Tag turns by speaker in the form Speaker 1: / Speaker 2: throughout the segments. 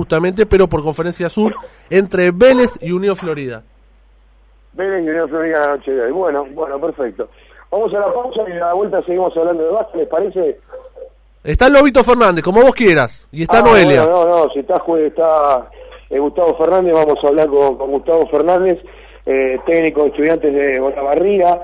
Speaker 1: justamente, pero por Conferencia Sur, entre Vélez y Unión Florida.
Speaker 2: Vélez y Unión Florida la noche de hoy. Bueno, bueno, perfecto. Vamos a la pausa y a la vuelta seguimos hablando de básquet, ¿les parece?
Speaker 1: Está Lobito Fernández, como vos quieras, y está
Speaker 2: Ah,
Speaker 1: Noelia.
Speaker 2: bueno, no, no, si está, está eh, Gustavo Fernández, vamos a hablar con, con Gustavo Fernández, eh, técnico de estudiantes de Olavarría,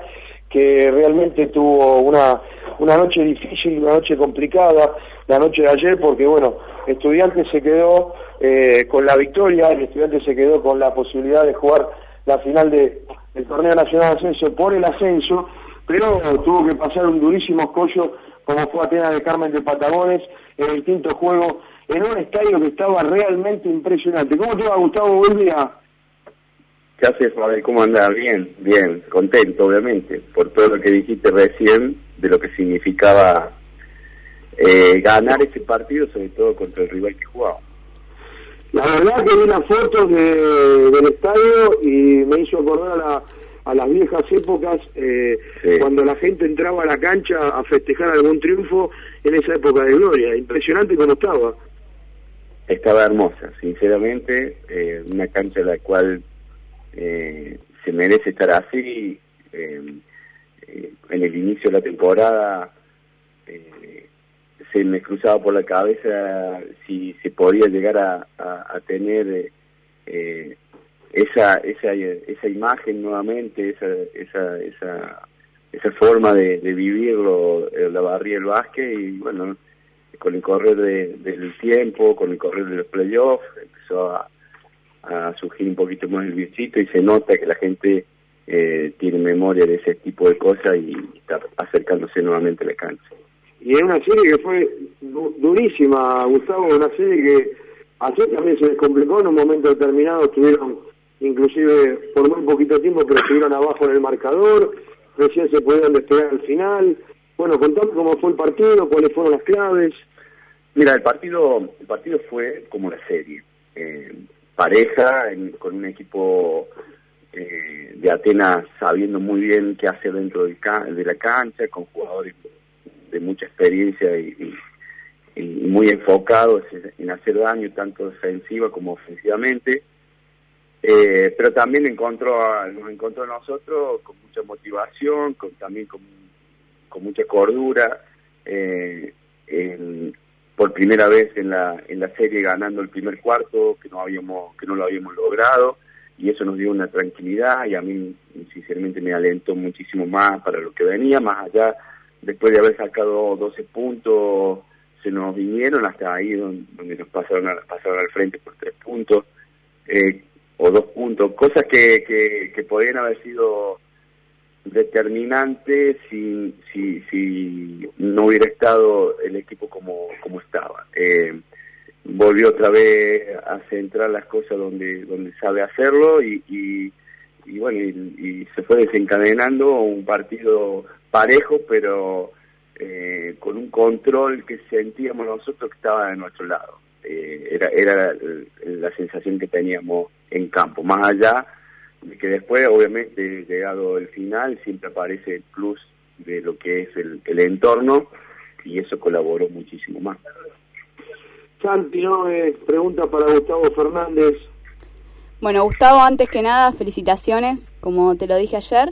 Speaker 2: que realmente tuvo una, una noche difícil, una noche complicada, la noche de ayer, porque bueno, estudiantes se quedó eh, con la victoria, el estudiante se quedó con la posibilidad de jugar la final de, del torneo nacional de ascenso por el ascenso, pero tuvo que pasar un durísimo escollo como fue Atenas de Carmen de Patagones en el quinto juego, en un estadio que estaba realmente impresionante. ¿Cómo te va, Gustavo? Buen día.
Speaker 3: ¿Qué haces, Mabel? ¿Cómo andás? Bien, bien, contento, obviamente, por todo lo que dijiste recién, de lo que significaba eh, ganar ese partido, sobre todo contra el rival que jugaba.
Speaker 2: La verdad que vi las fotos de- del estadio y me hizo acordar a, la- a las viejas épocas eh,
Speaker 3: Sí.
Speaker 2: cuando la gente entraba a la cancha a festejar algún triunfo en esa época de gloria. Impresionante como estaba.
Speaker 3: Estaba hermosa, sinceramente, eh, una cancha en la cual eh, se merece estar así. eh, eh, en el inicio de la temporada eh, se me cruzaba por la cabeza si se podía llegar a, a- a tener esa, esa esa imagen nuevamente, esa esa esa, esa forma de, de vivirlo la barría del básquet y bueno, con el correr de- del tiempo, con el correr de los playoffs, empezó a, a surgir un poquito más el bichito y se nota que la gente eh, tiene memoria de ese tipo de cosas y está acercándose nuevamente a la cancha.
Speaker 2: Y es una serie que fue du- durísima, Gustavo, una serie que ayer también se les complicó en un momento determinado, estuvieron inclusive por muy poquito tiempo, pero estuvieron abajo en el marcador, recién se pudieron despegar al final. Bueno, contame cómo fue el partido, cuáles fueron las claves.
Speaker 3: Mira, el partido, el partido fue como la serie. Eh, pareja, en- con un equipo eh, de Atenas sabiendo muy bien qué hacer dentro del ca- de la cancha, con jugadores de mucha experiencia y, muy enfocados en- en hacer daño, tanto defensiva como ofensivamente. Eh, pero también encontró a- nos encontró a nosotros con mucha motivación, con, también con, con mucha cordura. eh, en- por primera vez en la en la serie ganando el primer cuarto que no habíamos que no lo habíamos logrado y eso nos dio una tranquilidad y a mí sinceramente me alentó muchísimo más para lo que venía más allá después de haber sacado 12 puntos se nos vinieron hasta ahí donde, nos pasaron a- pasaron al frente por tres puntos eh, o dos puntos cosas que, que, que podrían haber sido determinante si, si, si no hubiera estado el equipo como, como estaba. Eh, volvió otra vez a centrar las cosas donde, donde sabe hacerlo y, y, y bueno, y, y se fue desencadenando un partido parejo, pero eh, con un control que sentíamos nosotros que estaba de nuestro lado. Eh, era era el- la sensación que teníamos en campo, más allá que después, obviamente, llegado el final, siempre aparece el plus de lo que es el, el entorno y eso colaboró muchísimo más.
Speaker 2: Santi, ¿no? Eh, pregunta para Gustavo Fernández.
Speaker 4: Bueno, Gustavo, antes que nada, felicitaciones, como te lo dije ayer.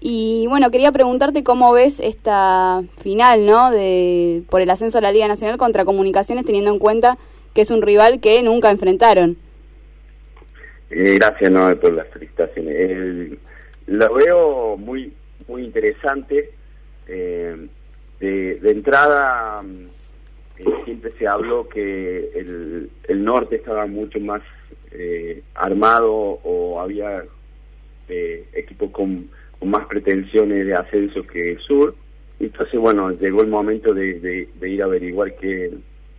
Speaker 4: Y bueno, quería preguntarte cómo ves esta final, ¿no? De, por el ascenso a la Liga Nacional contra Comunicaciones, teniendo en cuenta que es un rival que nunca enfrentaron.
Speaker 3: Eh, gracias por las felicitaciones. El- lo veo muy muy interesante. Eh, de, entrada, eh, siempre se habló que el, norte estaba mucho más eh, armado o había eh, equipos con, más pretensiones de ascenso que el sur. Entonces, bueno, llegó el momento de, de- ir a averiguar qué,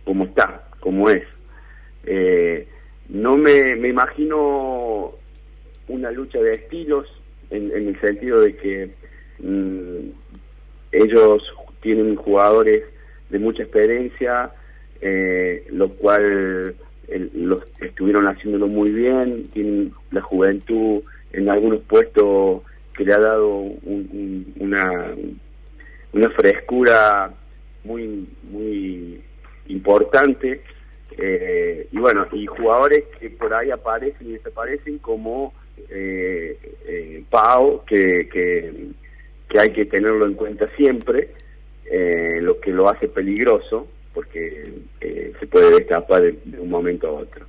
Speaker 3: cómo está, cómo es. Eh, no me, me imagino una lucha de estilos en, en el sentido de que mm, ellos tienen jugadores de mucha experiencia, eh, lo cual los estuvieron haciéndolo muy bien, tienen la juventud en algunos puestos que le ha dado un- una, una frescura muy muy importante Eh, y bueno, y jugadores que por ahí aparecen y desaparecen como eh, eh, Pau, que, que, hay que tenerlo en cuenta siempre, eh, lo que lo hace peligroso, porque se puede escapar de, un momento a otro.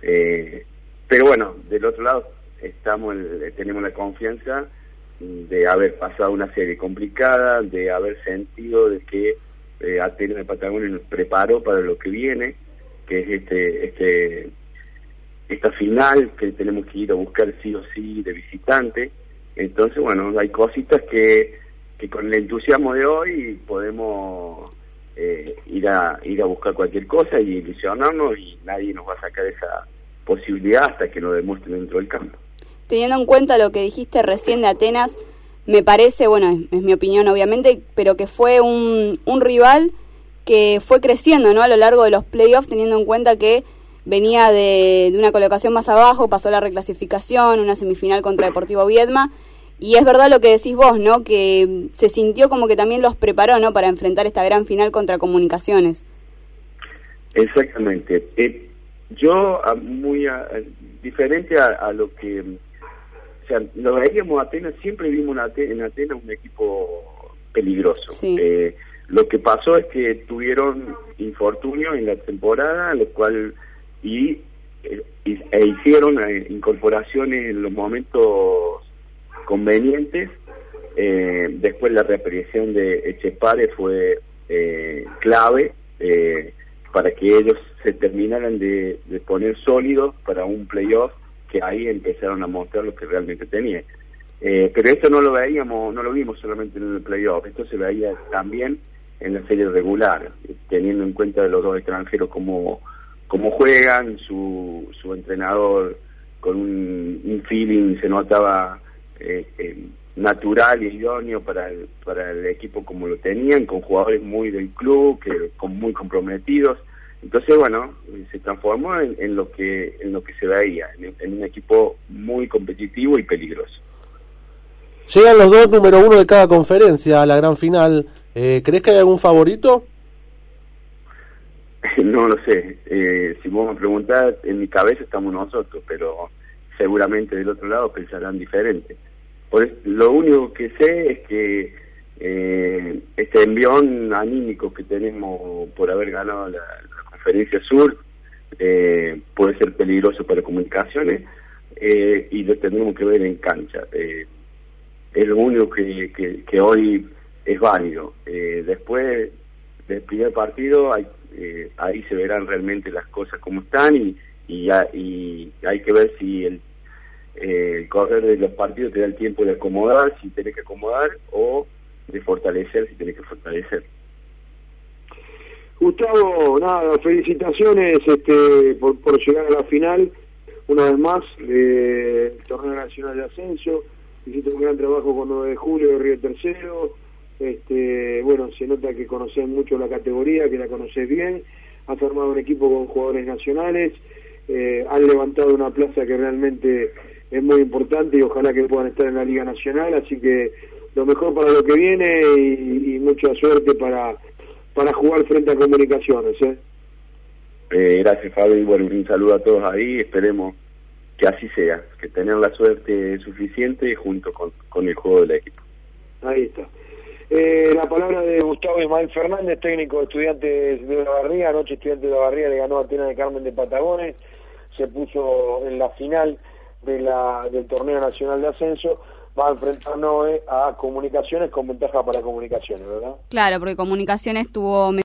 Speaker 3: pero bueno, del otro lado estamos tenemos la confianza de haber pasado una serie complicada, de haber sentido de que Atenas de Patagonia nos preparó para lo que viene, que es este, este esta final que tenemos que ir a buscar sí o sí de visitante. Entonces, bueno, hay cositas que, que con el entusiasmo de hoy podemos eh, ir, a, ir a buscar cualquier cosa y ilusionarnos y nadie nos va a sacar esa posibilidad hasta que lo demuestren dentro del campo.
Speaker 4: Teniendo en cuenta lo que dijiste recién de Atenas, me parece, bueno, es, mi opinión obviamente, pero que fue un, un rival que fue creciendo ¿no? a lo largo de los playoffs, teniendo en cuenta que venía de, una colocación más abajo, pasó la reclasificación, una semifinal contra Deportivo Viedma. Y es verdad lo que decís vos, ¿no? Que se sintió como que también los preparó, ¿no? Para enfrentar esta gran final contra Comunicaciones.
Speaker 3: Exactamente. Eh, yo, muy diferente a, lo que. O sea, lo veíamos Atenas, siempre vimos en Atenas un equipo peligroso. Eh, lo que pasó es que tuvieron infortunio en la temporada, lo cual y, eh, e hicieron eh, incorporaciones en los momentos convenientes. Eh, después la reaparición de Echepare fue clave para que ellos se terminaran de, poner sólidos para un playoff que ahí empezaron a mostrar lo que realmente tenían. pero esto no lo veíamos, no lo vimos solamente en el playoff, esto se veía también en la serie regular, teniendo en cuenta los dos extranjeros como cómo juegan, su, su entrenador con un, feeling se notaba eh, eh, natural y idóneo para el, para el equipo como lo tenían, con jugadores muy del club, que con muy comprometidos. Entonces, bueno, se transformó en, lo que en lo que se veía, en, un equipo muy competitivo y peligroso.
Speaker 1: Llegan los dos número uno de cada conferencia a la gran final. Eh, ¿Crees que hay algún favorito?
Speaker 3: No lo sé. Eh, si vos me preguntás, en mi cabeza estamos nosotros, pero seguramente del otro lado pensarán diferente. Por lo único que sé es que eh, este envión anímico que tenemos por haber ganado la, conferencia sur eh, puede ser peligroso para comunicaciones y lo tendremos que ver en cancha. es lo único que, que hoy es válido. después del primer partido hay eh, ahí se verán realmente las cosas como están y, y, hay que ver si el, eh, correr de los partidos te da el tiempo de acomodar, si tenés que acomodar, o de fortalecer, si tenés que fortalecer.
Speaker 2: Gustavo, nada, felicitaciones este, por, por llegar a la final, una vez más, del Torneo Nacional de Ascenso. Hiciste un gran trabajo con 9 de julio de Río Tercero este, bueno, se nota que conoces mucho la categoría, que la conoces bien, has armado un equipo con jugadores nacionales, eh, han levantado una plaza que realmente es muy importante y ojalá que puedan estar en la Liga Nacional, así que lo mejor para lo que viene y, mucha suerte para, para jugar frente a comunicaciones. ¿eh?
Speaker 3: Eh, gracias Fabio y bueno, un saludo a todos ahí, esperemos que así sea, que tener la suerte suficiente junto con, con el juego del equipo.
Speaker 2: Ahí está. Eh, la palabra de Gustavo Ismael Fernández, técnico de estudiantes de la Barría. Anoche estudiante de la Barría le ganó a Tena de Carmen de Patagones. Se puso en la final de la, del torneo nacional de ascenso. Va a enfrentar Noé a comunicaciones con ventaja para comunicaciones, ¿verdad?
Speaker 4: Claro, porque comunicaciones tuvo